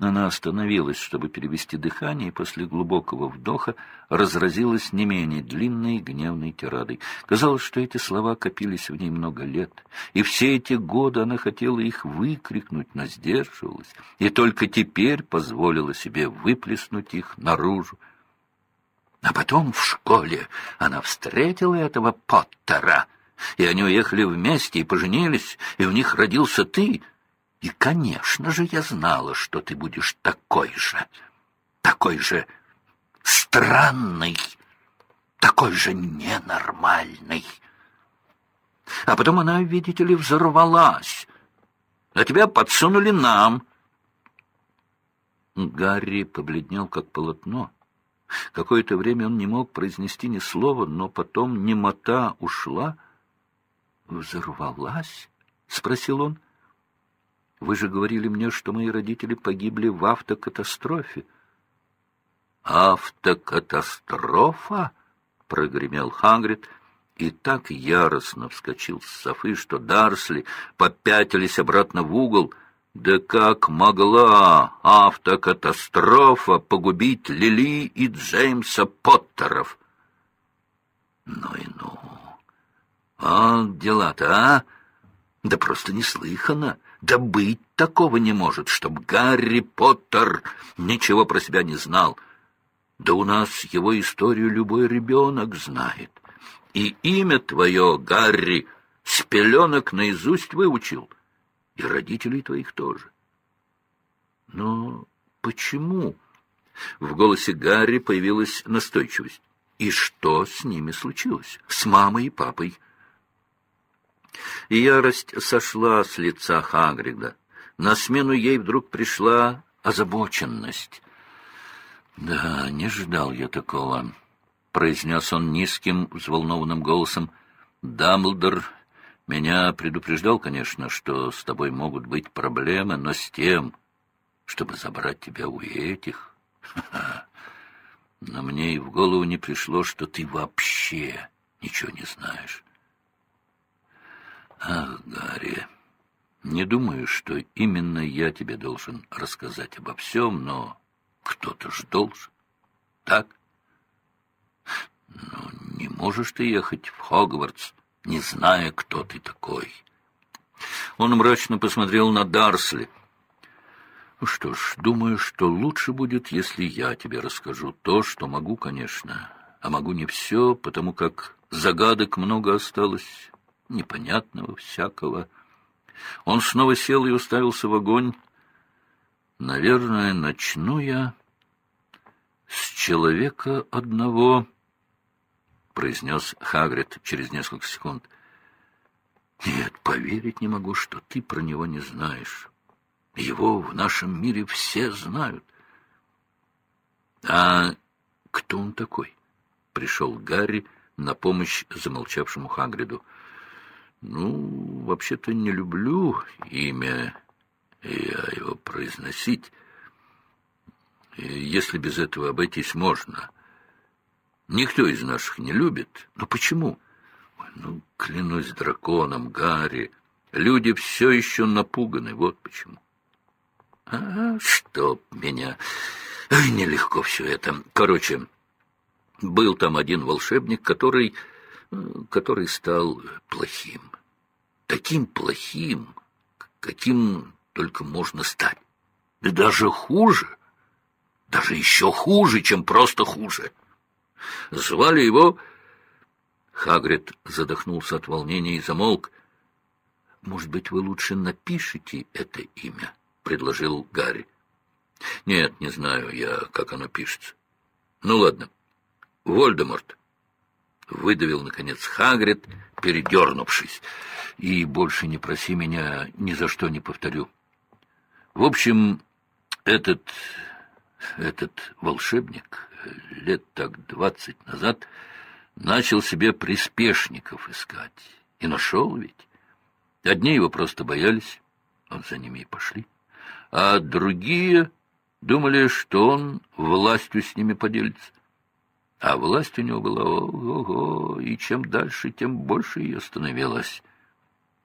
Она остановилась, чтобы перевести дыхание, и после глубокого вдоха разразилась не менее длинной гневной тирадой. Казалось, что эти слова копились в ней много лет, и все эти годы она хотела их выкрикнуть, но сдерживалась, и только теперь позволила себе выплеснуть их наружу. А потом в школе она встретила этого Поттера, и они уехали вместе и поженились, и у них родился ты — и, конечно же, я знала, что ты будешь такой же, такой же странный, такой же ненормальный. А потом она, видите ли, взорвалась, а тебя подсунули нам. Гарри побледнел, как полотно. Какое-то время он не мог произнести ни слова, но потом немота ушла. «Взорвалась?» — спросил он. Вы же говорили мне, что мои родители погибли в автокатастрофе. «Автокатастрофа?» — прогремел Хагрид, и так яростно вскочил с софы, что Дарсли попятились обратно в угол. Да как могла автокатастрофа погубить Лили и Джеймса Поттеров? Ну и ну! А дела-то, а? Да просто неслыханно! Да быть такого не может, чтоб Гарри Поттер ничего про себя не знал. Да у нас его историю любой ребенок знает. И имя твое, Гарри, с пеленок наизусть выучил. И родителей твоих тоже. Но почему? В голосе Гарри появилась настойчивость. И что с ними случилось? С мамой и папой? И ярость сошла с лица Хагрида. На смену ей вдруг пришла озабоченность. «Да, не ждал я такого», — произнес он низким, взволнованным голосом. «Дамблдор меня предупреждал, конечно, что с тобой могут быть проблемы, но с тем, чтобы забрать тебя у этих... Но мне и в голову не пришло, что ты вообще ничего не знаешь. Ах, Гарри, не думаю, что именно я тебе должен рассказать обо всем, но кто-то ж должен. Так? Ну, не можешь ты ехать в Хогвартс, не зная, кто ты такой. Он мрачно посмотрел на Дарсли. Ну что ж, думаю, что лучше будет, если я тебе расскажу то, что могу, конечно, а могу не все, потому как загадок много осталось непонятного всякого. Он снова сел и уставился в огонь. Наверное, начну я с человека одного, произнес Хагрид через несколько секунд. Нет, поверить не могу, что ты про него не знаешь. Его в нашем мире все знают. А кто он такой? Пришел Гарри на помощь замолчавшему Хагриду. Ну, вообще-то не люблю имя, я его произносить. Если без этого обойтись можно. Никто из наших не любит. Но почему? Ну, клянусь драконом, Гарри, люди все еще напуганы, вот почему. А, чтоб меня... Ай, нелегко все это. Короче, был там один волшебник, который который стал плохим. Таким плохим, каким только можно стать. Да даже хуже, даже еще хуже, чем просто хуже. Звали его... Хагрид задохнулся от волнения и замолк. «Может быть, вы лучше напишите это имя?» — предложил Гарри. «Нет, не знаю я, как оно пишется. Ну, ладно. Вольдеморт». — выдавил, наконец, Хагрид, передернувшись. «И больше не проси меня, ни за что не повторю. В общем, этот, этот волшебник лет так двадцать назад начал себе приспешников искать. И нашел ведь. Одни его просто боялись, он за ними и пошли. А другие думали, что он властью с ними поделится. А власть у него была ого-го, и чем дальше, тем больше ее становилось.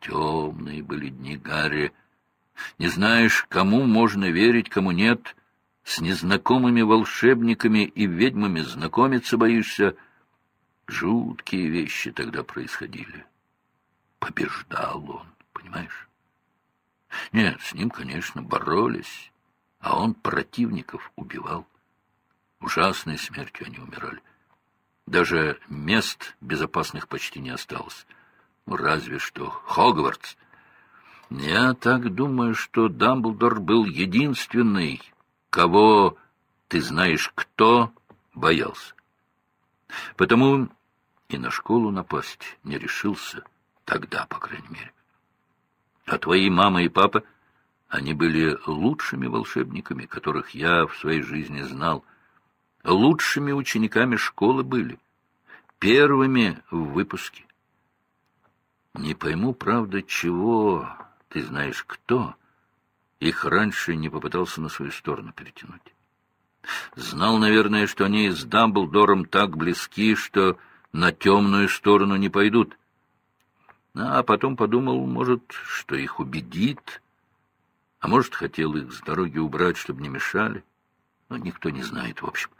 Темные были дни Гарри, Не знаешь, кому можно верить, кому нет. С незнакомыми волшебниками и ведьмами знакомиться боишься. Жуткие вещи тогда происходили. Побеждал он, понимаешь? Нет, с ним, конечно, боролись, а он противников убивал. Ужасной смертью они умирали. Даже мест безопасных почти не осталось. Ну, разве что Хогвартс. Я так думаю, что Дамблдор был единственный, кого, ты знаешь кто, боялся. Потому и на школу напасть не решился, тогда, по крайней мере. А твои мама и папа, они были лучшими волшебниками, которых я в своей жизни знал. Лучшими учениками школы были, первыми в выпуске. Не пойму, правда, чего, ты знаешь, кто их раньше не попытался на свою сторону перетянуть. Знал, наверное, что они с Дамблдором так близки, что на темную сторону не пойдут. А потом подумал, может, что их убедит, а может, хотел их с дороги убрать, чтобы не мешали. Но никто не знает, в общем.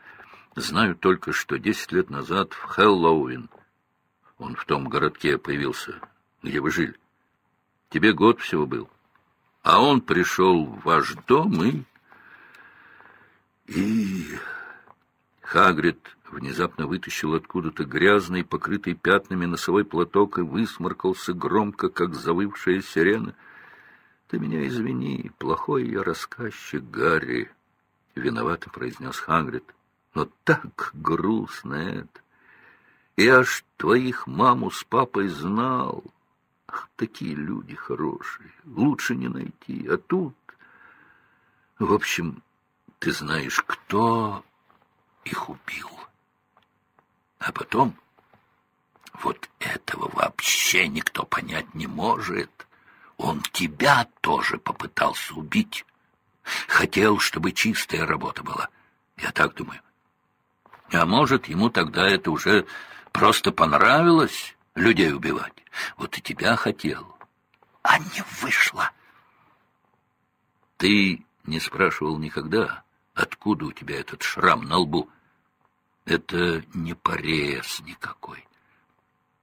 Знаю только, что десять лет назад в Хэллоуин он в том городке появился, где вы жили. Тебе год всего был. А он пришел в ваш дом и... И... Хагрид внезапно вытащил откуда-то грязный, покрытый пятнами носовой платок и высморкался громко, как завывшая сирена. «Ты меня извини, плохой я рассказчик, Гарри», — виновато произнес Хагрид. «Но так грустно это. Я ж твоих маму с папой знал». Ах, такие люди хорошие, лучше не найти. А тут... В общем, ты знаешь, кто их убил. А потом... Вот этого вообще никто понять не может. Он тебя тоже попытался убить. Хотел, чтобы чистая работа была. Я так думаю. А может, ему тогда это уже просто понравилось людей убивать. Вот и тебя хотел, а не вышло. Ты не спрашивал никогда, откуда у тебя этот шрам на лбу. Это не порез никакой.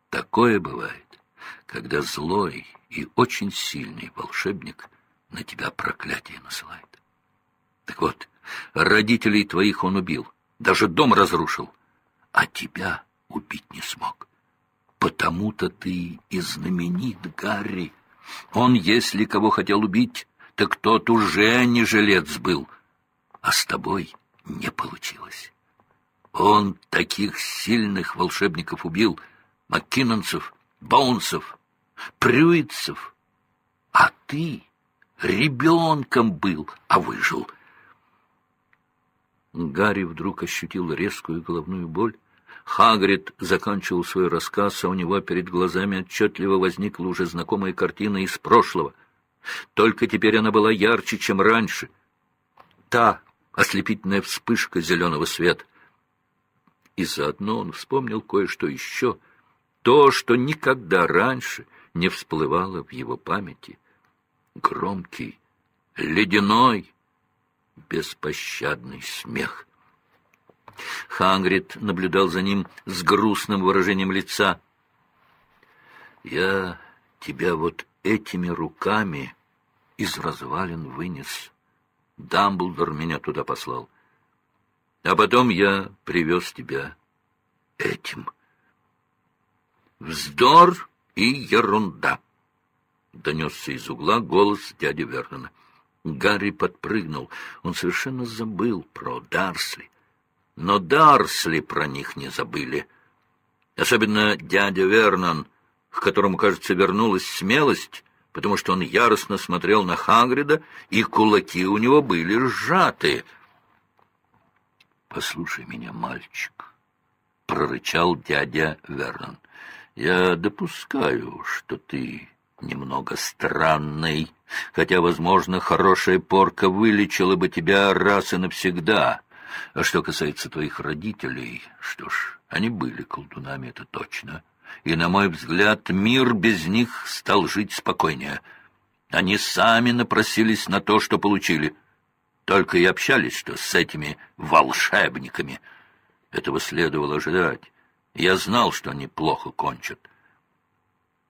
Такое бывает, когда злой и очень сильный волшебник на тебя проклятие насылает. Так вот, родителей твоих он убил, даже дом разрушил, а тебя убить не смог. Потому-то ты и знаменит, Гарри. Он, если кого хотел убить, так тот уже не жилец был, а с тобой не получилось. Он таких сильных волшебников убил, маккинонцев, боунсов, прюитцев, а ты ребенком был, а выжил. Гарри вдруг ощутил резкую головную боль, Хагрид закончил свой рассказ, а у него перед глазами отчетливо возникла уже знакомая картина из прошлого. Только теперь она была ярче, чем раньше. Та ослепительная вспышка зеленого света. И заодно он вспомнил кое-что еще, то, что никогда раньше не всплывало в его памяти. Громкий, ледяной, беспощадный смех. Хангрид наблюдал за ним с грустным выражением лица. «Я тебя вот этими руками из развалин вынес. Дамблдор меня туда послал. А потом я привез тебя этим». «Вздор и ерунда!» — донесся из угла голос дяди Вернона. Гарри подпрыгнул. Он совершенно забыл про Дарсли но Дарсли про них не забыли. Особенно дядя Вернон, к которому, кажется, вернулась смелость, потому что он яростно смотрел на Хагрида, и кулаки у него были сжаты. «Послушай меня, мальчик», — прорычал дядя Вернон. «Я допускаю, что ты немного странный, хотя, возможно, хорошая порка вылечила бы тебя раз и навсегда». А что касается твоих родителей, что ж, они были колдунами, это точно. И, на мой взгляд, мир без них стал жить спокойнее. Они сами напросились на то, что получили. Только и общались, что с этими волшебниками. Этого следовало ожидать. Я знал, что они плохо кончат.